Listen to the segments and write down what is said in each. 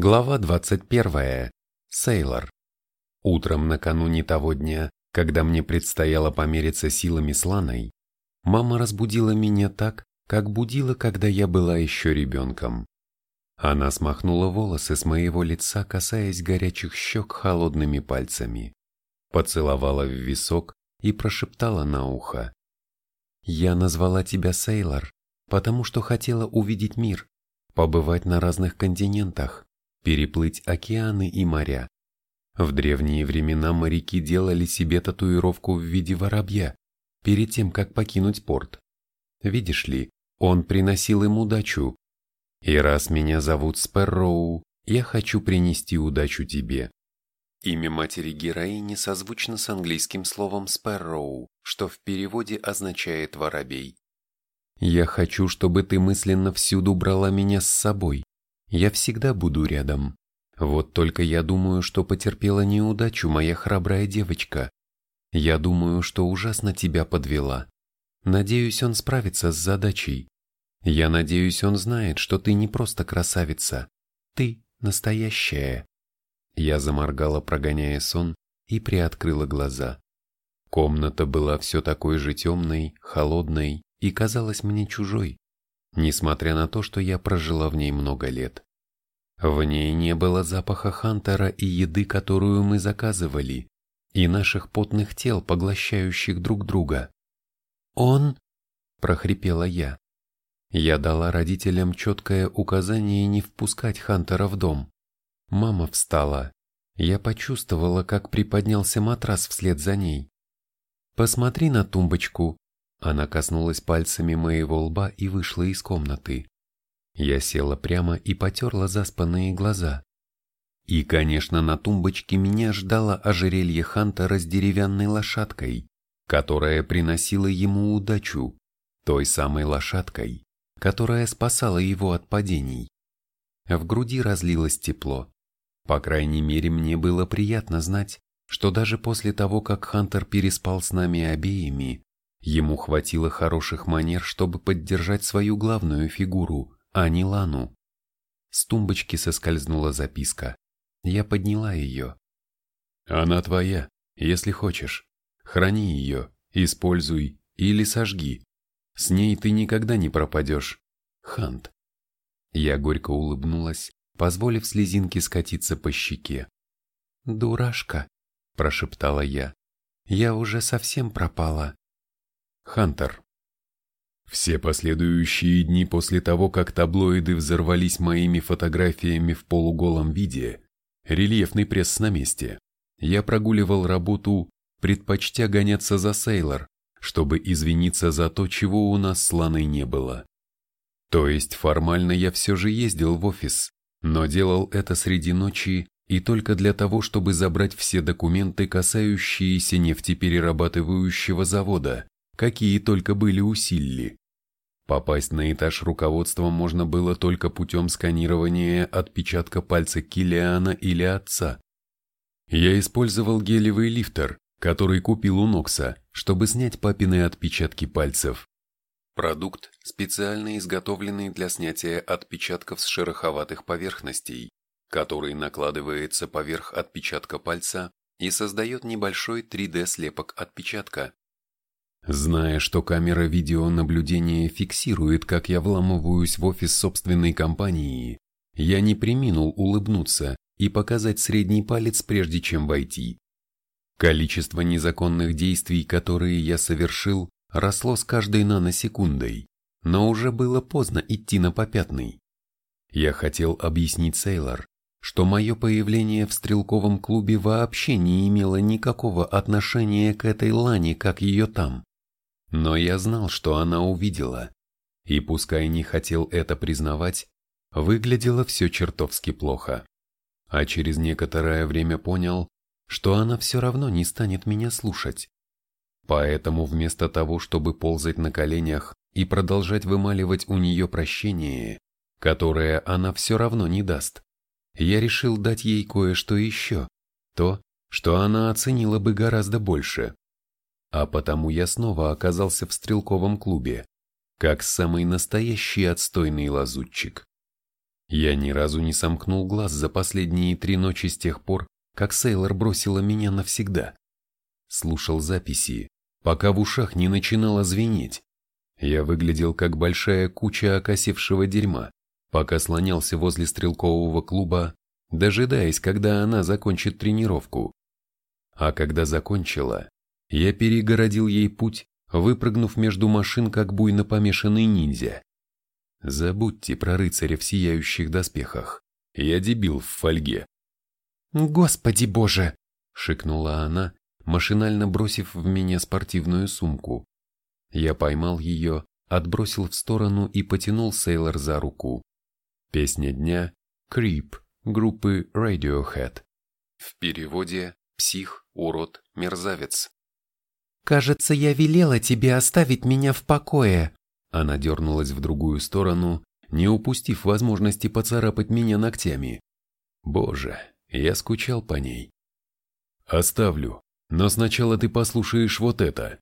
Глава 21. Сейлор. Утром накануне того дня, когда мне предстояло помериться силами с Ланой, мама разбудила меня так, как будила, когда я была еще ребенком. Она смахнула волосы с моего лица, касаясь горячих щек холодными пальцами, поцеловала в висок и прошептала на ухо. «Я назвала тебя Сейлор, потому что хотела увидеть мир, побывать на разных континентах, переплыть океаны и моря. В древние времена моряки делали себе татуировку в виде воробья, перед тем, как покинуть порт. Видишь ли, он приносил им удачу. И раз меня зовут Спэрроу, я хочу принести удачу тебе. Имя матери героини созвучно с английским словом Спэрроу, что в переводе означает «воробей». Я хочу, чтобы ты мысленно всюду брала меня с собой. Я всегда буду рядом. Вот только я думаю, что потерпела неудачу моя храбрая девочка. Я думаю, что ужасно тебя подвела. Надеюсь, он справится с задачей. Я надеюсь, он знает, что ты не просто красавица. Ты настоящая. Я заморгала, прогоняя сон, и приоткрыла глаза. Комната была все такой же темной, холодной и казалась мне чужой, несмотря на то, что я прожила в ней много лет. В ней не было запаха Хантера и еды, которую мы заказывали, и наших потных тел, поглощающих друг друга. «Он?» – прохрипела я. Я дала родителям четкое указание не впускать Хантера в дом. Мама встала. Я почувствовала, как приподнялся матрас вслед за ней. «Посмотри на тумбочку», она коснулась пальцами моего лба и вышла из комнаты. Я села прямо и потерла заспанные глаза. И, конечно, на тумбочке меня ждало ожерелье Хантера с деревянной лошадкой, которая приносила ему удачу, той самой лошадкой, которая спасала его от падений. В груди разлилось тепло. По крайней мере, мне было приятно знать, что даже после того, как Хантер переспал с нами обеими, Ему хватило хороших манер, чтобы поддержать свою главную фигуру, а не Лану. С тумбочки соскользнула записка. Я подняла ее. «Она твоя, если хочешь. Храни ее, используй или сожги. С ней ты никогда не пропадешь. Хант». Я горько улыбнулась, позволив слезинке скатиться по щеке. «Дурашка», – прошептала я. «Я уже совсем пропала». Хантер. Все последующие дни после того, как таблоиды взорвались моими фотографиями в полуголом виде, рельефный пресс на месте, я прогуливал работу, предпочтя гоняться за Сейлор, чтобы извиниться за то, чего у нас с Ланой не было. То есть формально я все же ездил в офис, но делал это среди ночи и только для того, чтобы забрать все документы, касающиеся нефтеперерабатывающего завода, какие только были у. Попасть на этаж руководства можно было только путем сканирования отпечатка пальца Килиана или отца. Я использовал гелевый лифтер, который купил у Нокса, чтобы снять папины отпечатки пальцев. Продукт, специально изготовленный для снятия отпечатков с шероховатых поверхностей, который накладывается поверх отпечатка пальца и создает небольшой 3D-слепок отпечатка. Зная, что камера видеонаблюдения фиксирует, как я вламываюсь в офис собственной компании, я не приминул улыбнуться и показать средний палец, прежде чем войти. Количество незаконных действий, которые я совершил, росло с каждой наносекундой, но уже было поздно идти на попятный. Я хотел объяснить Сейлор, что мое появление в стрелковом клубе вообще не имело никакого отношения к этой Лане, как ее там. Но я знал, что она увидела, и пускай не хотел это признавать, выглядело все чертовски плохо. А через некоторое время понял, что она все равно не станет меня слушать. Поэтому вместо того, чтобы ползать на коленях и продолжать вымаливать у нее прощение, которое она все равно не даст, я решил дать ей кое-что еще, то, что она оценила бы гораздо больше. А потому я снова оказался в стрелковом клубе, как самый настоящий отстойный лазутчик. Я ни разу не сомкнул глаз за последние три ночи с тех пор, как Сейлор бросила меня навсегда. Слушал записи, пока в ушах не начинало звенеть. Я выглядел как большая куча окосевшего дерьма, пока слонялся возле стрелкового клуба, дожидаясь, когда она закончит тренировку. А когда закончила, я перегородил ей путь, выпрыгнув между машин, как буйно помешанный ниндзя. Забудьте про рыцаря в сияющих доспехах. Я дебил в фольге. «Господи боже!» — шикнула она, машинально бросив в меня спортивную сумку. Я поймал ее, отбросил в сторону и потянул Сейлор за руку. Песня дня «Creep» группы Radiohead. В переводе «Псих, урод, мерзавец». «Кажется, я велела тебе оставить меня в покое», она дернулась в другую сторону, не упустив возможности поцарапать меня ногтями. Боже, я скучал по ней. «Оставлю, но сначала ты послушаешь вот это».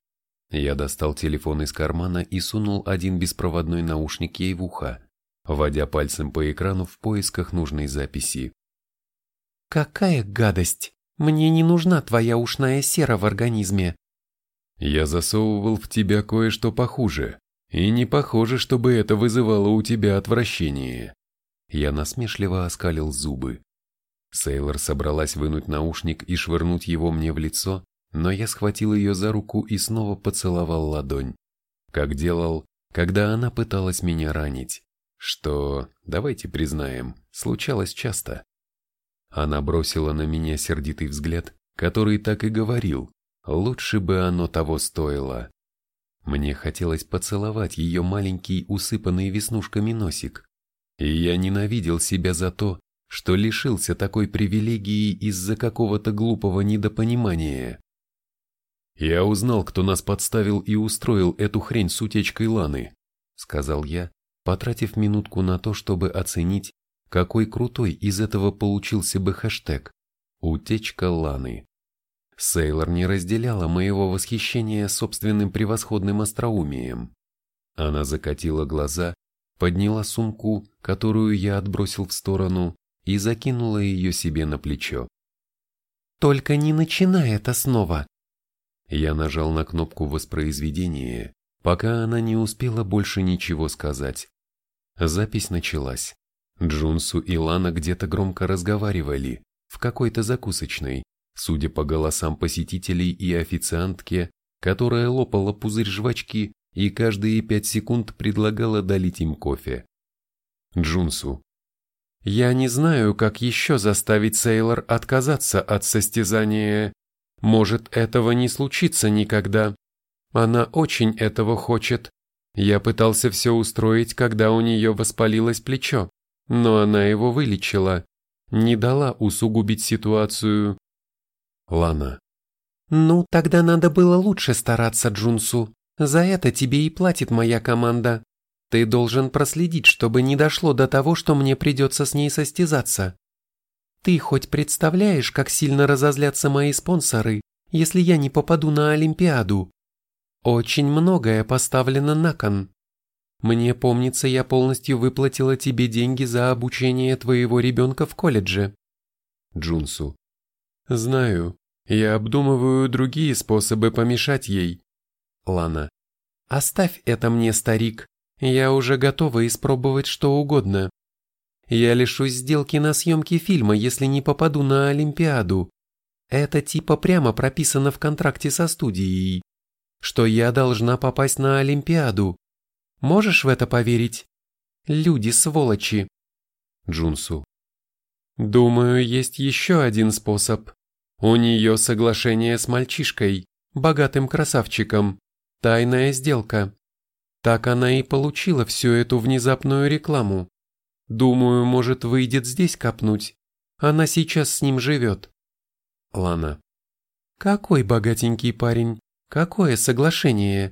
Я достал телефон из кармана и сунул один беспроводной наушник ей в ухо, водя пальцем по экрану в поисках нужной записи. «Какая гадость! Мне не нужна твоя ушная сера в организме!» «Я засовывал в тебя кое-что похуже. И не похоже, чтобы это вызывало у тебя отвращение. Я насмешливо оскалил зубы. Сейлор собралась вынуть наушник и швырнуть его мне в лицо, но я схватил ее за руку и снова поцеловал ладонь, как делал, когда она пыталась меня ранить, что, давайте признаем, случалось часто. Она бросила на меня сердитый взгляд, который так и говорил, лучше бы оно того стоило. Мне хотелось поцеловать ее маленький усыпанный веснушками носик. И я ненавидел себя за то, что лишился такой привилегии из-за какого-то глупого недопонимания. «Я узнал, кто нас подставил и устроил эту хрень с утечкой Ланы», сказал я, потратив минутку на то, чтобы оценить, какой крутой из этого получился бы хэштег «Утечка Ланы». Сейлор не разделяла моего восхищения собственным превосходным остроумием. Она закатила глаза, подняла сумку, которую я отбросил в сторону, и закинула ее себе на плечо. «Только не начинай это снова!» Я нажал на кнопку воспроизведения, пока она не успела больше ничего сказать. Запись началась. Джунсу и Лана где-то громко разговаривали, в какой-то закусочной, Судя по голосам посетителей и официантке, которая лопала пузырь жвачки и каждые пять секунд предлагала долить им кофе. Джунсу. «Я не знаю, как еще заставить Сейлор отказаться от состязания. Может, этого не случится никогда. Она очень этого хочет. Я пытался все устроить, когда у нее воспалилось плечо, но она его вылечила, не дала усугубить ситуацию. Лана. «Ну, тогда надо было лучше стараться, Джунсу. За это тебе и платит моя команда. Ты должен проследить, чтобы не дошло до того, что мне придется с ней состязаться. Ты хоть представляешь, как сильно разозлятся мои спонсоры, если я не попаду на Олимпиаду? Очень многое поставлено на кон. Мне помнится, я полностью выплатила тебе деньги за обучение твоего ребенка в колледже. Джунсу. Знаю, я обдумываю другие способы помешать ей. Лана. Оставь это мне, старик. Я уже готова испробовать что угодно. Я лишусь сделки на съемки фильма, если не попаду на Олимпиаду. Это типа прямо прописано в контракте со студией, что я должна попасть на Олимпиаду. Можешь в это поверить? Люди сволочи. Джунсу. Думаю, есть еще один способ. У нее соглашение с мальчишкой, богатым красавчиком, тайная сделка. Так она и получила всю эту внезапную рекламу. Думаю, может, выйдет здесь копнуть. Она сейчас с ним живет. Лана. Какой богатенький парень, какое соглашение.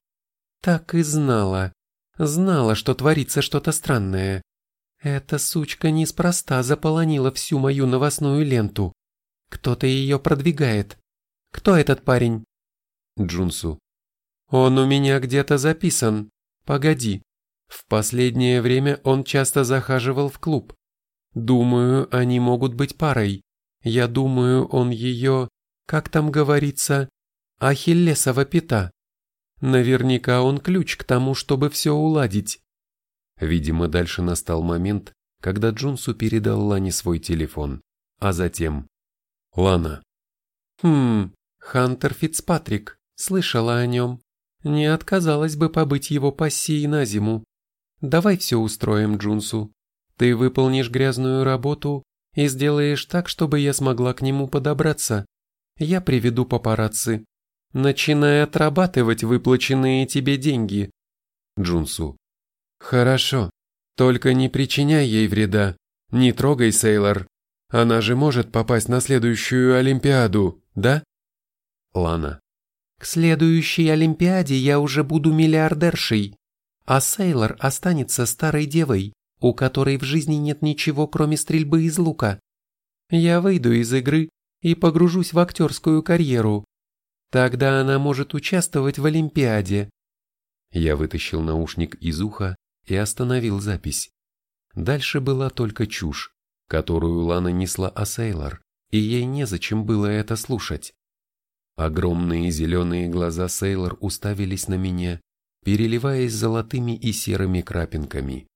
Так и знала. Знала, что творится что-то странное. Эта сучка неспроста заполонила всю мою новостную ленту. Кто-то ее продвигает. Кто этот парень? Джунсу. Он у меня где-то записан. Погоди. В последнее время он часто захаживал в клуб. Думаю, они могут быть парой. Я думаю, он ее, как там говорится, Ахиллесова пята. Наверняка он ключ к тому, чтобы все уладить. Видимо, дальше настал момент, когда Джунсу передал Лане свой телефон, а затем «Лана». «Хм, Хантер Фицпатрик, слышала о нем. Не отказалась бы побыть его пассией на зиму. Давай все устроим Джунсу. Ты выполнишь грязную работу и сделаешь так, чтобы я смогла к нему подобраться. Я приведу папарацци. Начинай отрабатывать выплаченные тебе деньги. Джунсу. Хорошо. Только не причиняй ей вреда. Не трогай Сейлор. Она же может попасть на следующую Олимпиаду, да? Лана. К следующей Олимпиаде я уже буду миллиардершей, а Сейлор останется старой девой, у которой в жизни нет ничего, кроме стрельбы из лука. Я выйду из игры и погружусь в актерскую карьеру. Тогда она может участвовать в Олимпиаде. Я вытащил наушник из уха и остановил запись. Дальше была только чушь, которую Лана несла о Сейлор, и ей незачем было это слушать. Огромные зеленые глаза Сейлор уставились на меня, переливаясь золотыми и серыми крапинками.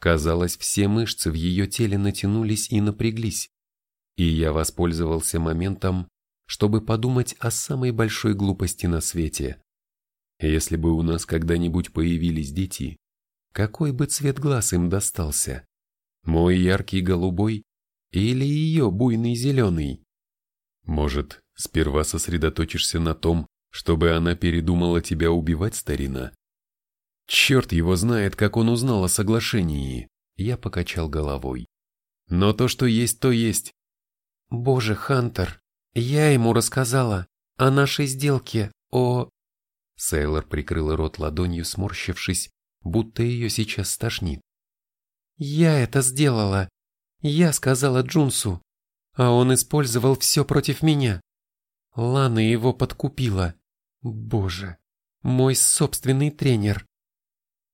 Казалось, все мышцы в ее теле натянулись и напряглись, и я воспользовался моментом, чтобы подумать о самой большой глупости на свете. Если бы у нас когда-нибудь появились дети, какой бы цвет глаз им достался? Мой яркий голубой или ее буйный зеленый? Может, Сперва сосредоточишься на том, чтобы она передумала тебя убивать, старина. Черт его знает, как он узнал о соглашении. Я покачал головой. Но то, что есть, то есть. Боже, Хантер, я ему рассказала о нашей сделке, о... Сейлор прикрыла рот ладонью, сморщившись, будто ее сейчас стошнит. «Я это сделала. Я сказала Джунсу, а он использовал все против меня. Лана его подкупила. Боже, мой собственный тренер.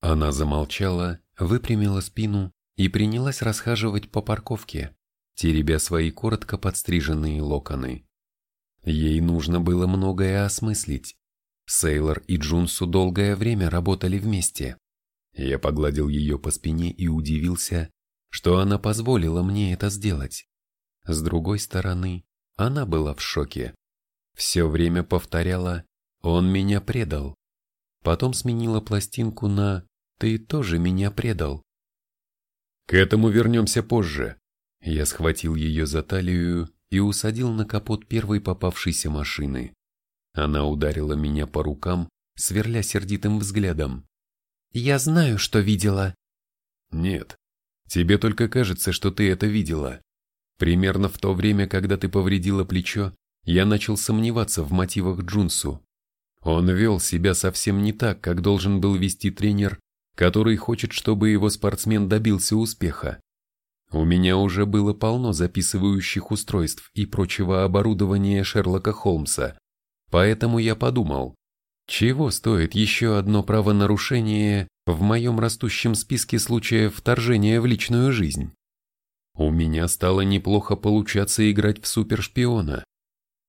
Она замолчала, выпрямила спину и принялась расхаживать по парковке, теребя свои коротко подстриженные локоны. Ей нужно было многое осмыслить. Сейлор и Джунсу долгое время работали вместе. Я погладил ее по спине и удивился, что она позволила мне это сделать. С другой стороны, она была в шоке. Все время повторяла «Он меня предал». Потом сменила пластинку на «Ты тоже меня предал». К этому вернемся позже. Я схватил ее за талию и усадил на капот первой попавшейся машины. Она ударила меня по рукам, сверля сердитым взглядом. «Я знаю, что видела». «Нет, тебе только кажется, что ты это видела. Примерно в то время, когда ты повредила плечо, я начал сомневаться в мотивах Джунсу. Он вел себя совсем не так, как должен был вести тренер, который хочет, чтобы его спортсмен добился успеха. У меня уже было полно записывающих устройств и прочего оборудования Шерлока Холмса, поэтому я подумал, чего стоит еще одно правонарушение в моем растущем списке случаев вторжения в личную жизнь? У меня стало неплохо получаться играть в супершпиона,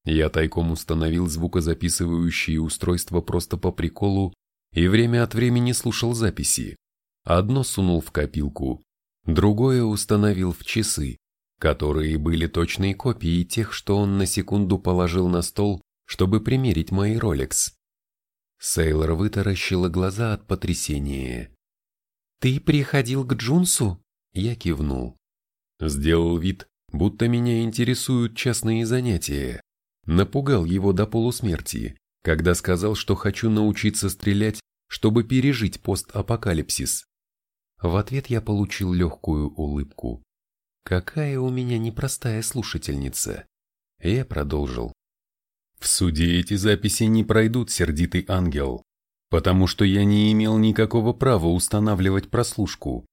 я тайком установил звукозаписывающие устройства просто по приколу и время от времени слушал записи. Одно сунул в копилку, другое установил в часы, которые были точной копией тех, что он на секунду положил на стол, чтобы примерить мои Rolex. Сейлор вытаращила глаза от потрясения. «Ты приходил к Джунсу?» Я кивнул. Сделал вид, будто меня интересуют частные занятия. Напугал его до полусмерти, когда сказал, что хочу научиться стрелять, чтобы пережить постапокалипсис. В ответ я получил легкую улыбку. Какая у меня непростая слушательница. Я продолжил. В суде эти записи не пройдут, сердитый ангел, потому что я не имел никакого права устанавливать прослушку.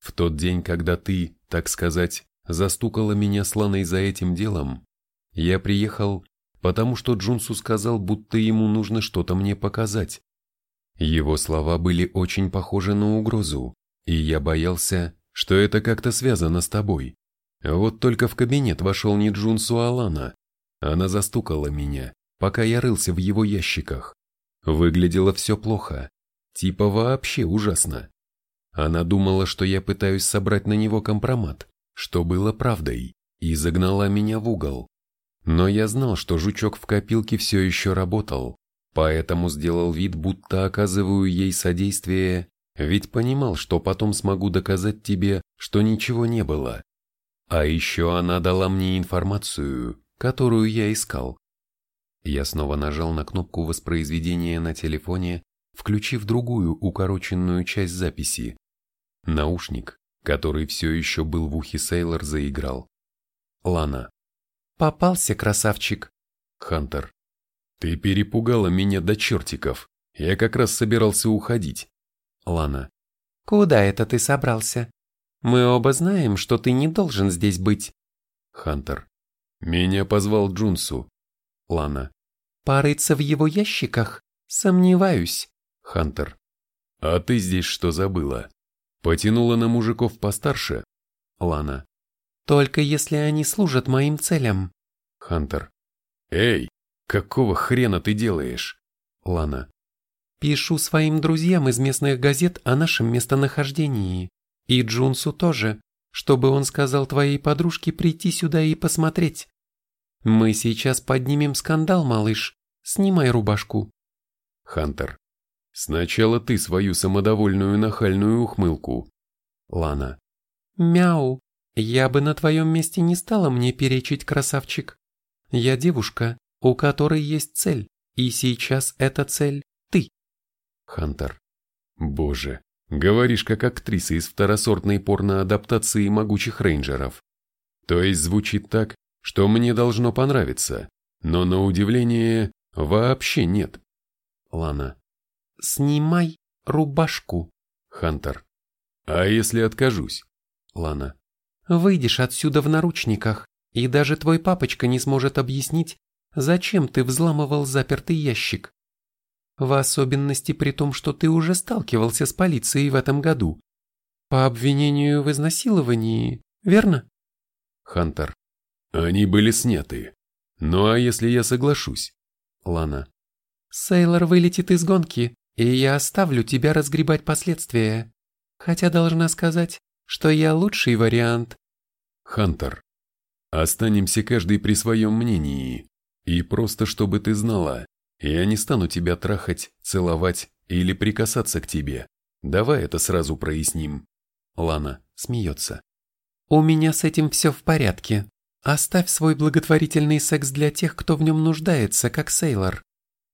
В тот день, когда ты, так сказать, застукала меня слоной за этим делом, я приехал потому что Джунсу сказал, будто ему нужно что-то мне показать. Его слова были очень похожи на угрозу, и я боялся, что это как-то связано с тобой. Вот только в кабинет вошел не Джунсу Алана. Она застукала меня, пока я рылся в его ящиках. Выглядело все плохо, типа вообще ужасно. Она думала, что я пытаюсь собрать на него компромат, что было правдой, и загнала меня в угол. Но я знал, что жучок в копилке все еще работал, поэтому сделал вид, будто оказываю ей содействие, ведь понимал, что потом смогу доказать тебе, что ничего не было. А еще она дала мне информацию, которую я искал. Я снова нажал на кнопку воспроизведения на телефоне, включив другую укороченную часть записи. Наушник, который все еще был в ухе Сейлор, заиграл. Лана. «Попался, красавчик!» Хантер. «Ты перепугала меня до чертиков. Я как раз собирался уходить». Лана. «Куда это ты собрался? Мы оба знаем, что ты не должен здесь быть». Хантер. «Меня позвал Джунсу». Лана. «Порыться в его ящиках? Сомневаюсь». Хантер. «А ты здесь что забыла? Потянула на мужиков постарше?» Лана. «Только если они служат моим целям». Хантер. «Эй, какого хрена ты делаешь?» Лана. «Пишу своим друзьям из местных газет о нашем местонахождении. И Джунсу тоже, чтобы он сказал твоей подружке прийти сюда и посмотреть. Мы сейчас поднимем скандал, малыш. Снимай рубашку. Хантер. Сначала ты свою самодовольную нахальную ухмылку. Лана. Мяу. Я бы на твоем месте не стала мне перечить, красавчик. Я девушка, у которой есть цель, и сейчас эта цель – ты. Хантер. Боже, говоришь как актриса из второсортной порноадаптации могучих рейнджеров. То есть звучит так, что мне должно понравиться, но на удивление вообще нет. Лана. Снимай рубашку. Хантер. А если откажусь? Лана. Выйдешь отсюда в наручниках, и даже твой папочка не сможет объяснить, зачем ты взламывал запертый ящик. В особенности при том, что ты уже сталкивался с полицией в этом году. По обвинению в изнасиловании, верно? Хантер. Они были сняты. Ну а если я соглашусь? Лана. Сейлор вылетит из гонки, и я оставлю тебя разгребать последствия. Хотя должна сказать, что я лучший вариант. Хантер. Останемся каждый при своем мнении. И просто чтобы ты знала, я не стану тебя трахать, целовать или прикасаться к тебе. Давай это сразу проясним. Лана смеется. У меня с этим все в порядке. Оставь свой благотворительный секс для тех, кто в нем нуждается, как Сейлор.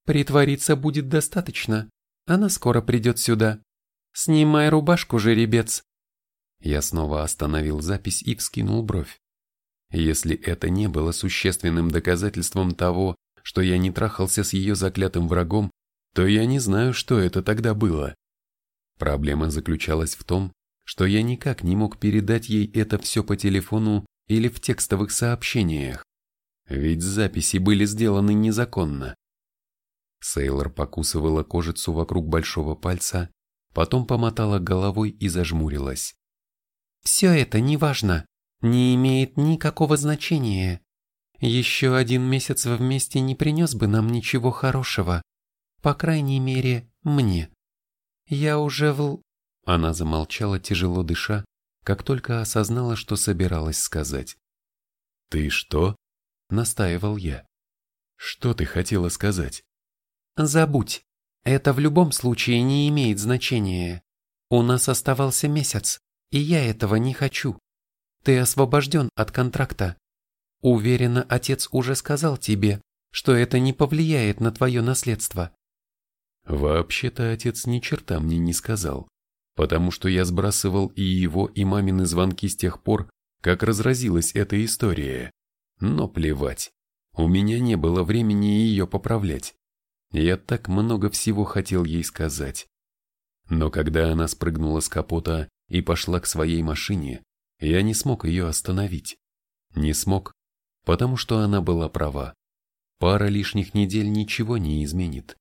Притвориться будет достаточно. Она скоро придет сюда. Снимай рубашку, жеребец. Я снова остановил запись и вскинул бровь. Если это не было существенным доказательством того, что я не трахался с ее заклятым врагом, то я не знаю, что это тогда было. Проблема заключалась в том, что я никак не мог передать ей это все по телефону или в текстовых сообщениях. Ведь записи были сделаны незаконно. Сейлор покусывала кожицу вокруг большого пальца, потом помотала головой и зажмурилась. «Все это неважно, не имеет никакого значения. Еще один месяц вместе не принес бы нам ничего хорошего, по крайней мере, мне. Я уже в...» Она замолчала, тяжело дыша, как только осознала, что собиралась сказать. «Ты что?» — настаивал я. «Что ты хотела сказать?» «Забудь. Это в любом случае не имеет значения. У нас оставался месяц, и я этого не хочу. Ты освобожден от контракта. Уверена, отец уже сказал тебе, что это не повлияет на твое наследство». «Вообще-то отец ни черта мне не сказал потому что я сбрасывал и его, и мамины звонки с тех пор, как разразилась эта история. Но плевать, у меня не было времени ее поправлять. Я так много всего хотел ей сказать. Но когда она спрыгнула с капота и пошла к своей машине, я не смог ее остановить. Не смог, потому что она была права. Пара лишних недель ничего не изменит.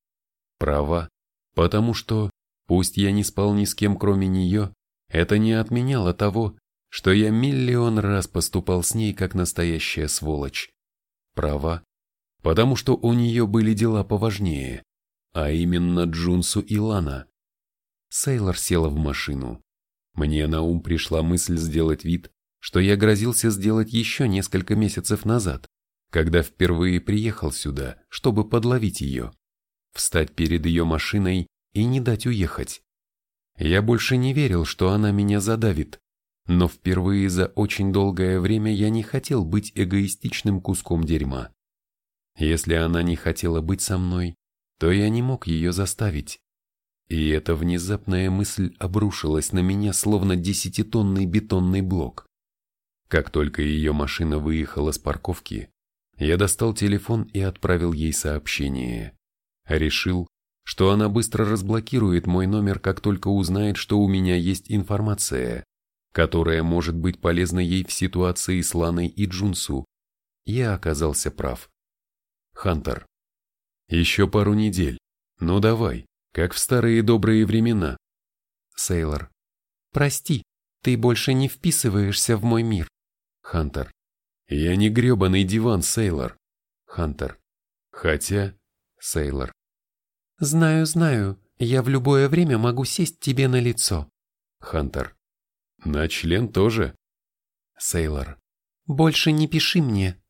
Права, потому что Пусть я не спал ни с кем, кроме нее, это не отменяло того, что я миллион раз поступал с ней как настоящая сволочь. Права, потому что у нее были дела поважнее, а именно Джунсу и Лана. Сейлор села в машину. Мне на ум пришла мысль сделать вид, что я грозился сделать еще несколько месяцев назад, когда впервые приехал сюда, чтобы подловить ее, встать перед ее машиной и не дать уехать. Я больше не верил, что она меня задавит, но впервые за очень долгое время я не хотел быть эгоистичным куском дерьма. Если она не хотела быть со мной, то я не мог ее заставить. И эта внезапная мысль обрушилась на меня, словно десятитонный бетонный блок. Как только ее машина выехала с парковки, я достал телефон и отправил ей сообщение. Решил, что она быстро разблокирует мой номер, как только узнает, что у меня есть информация, которая может быть полезна ей в ситуации с Ланой и Джунсу. Я оказался прав. Хантер. Еще пару недель. Ну давай, как в старые добрые времена. Сейлор. Прости, ты больше не вписываешься в мой мир. Хантер. Я не гребаный диван, Сейлор. Хантер. Хотя... Сейлор. Знаю, знаю, я в любое время могу сесть тебе на лицо. Хантер. На член тоже. Сейлор. Больше не пиши мне,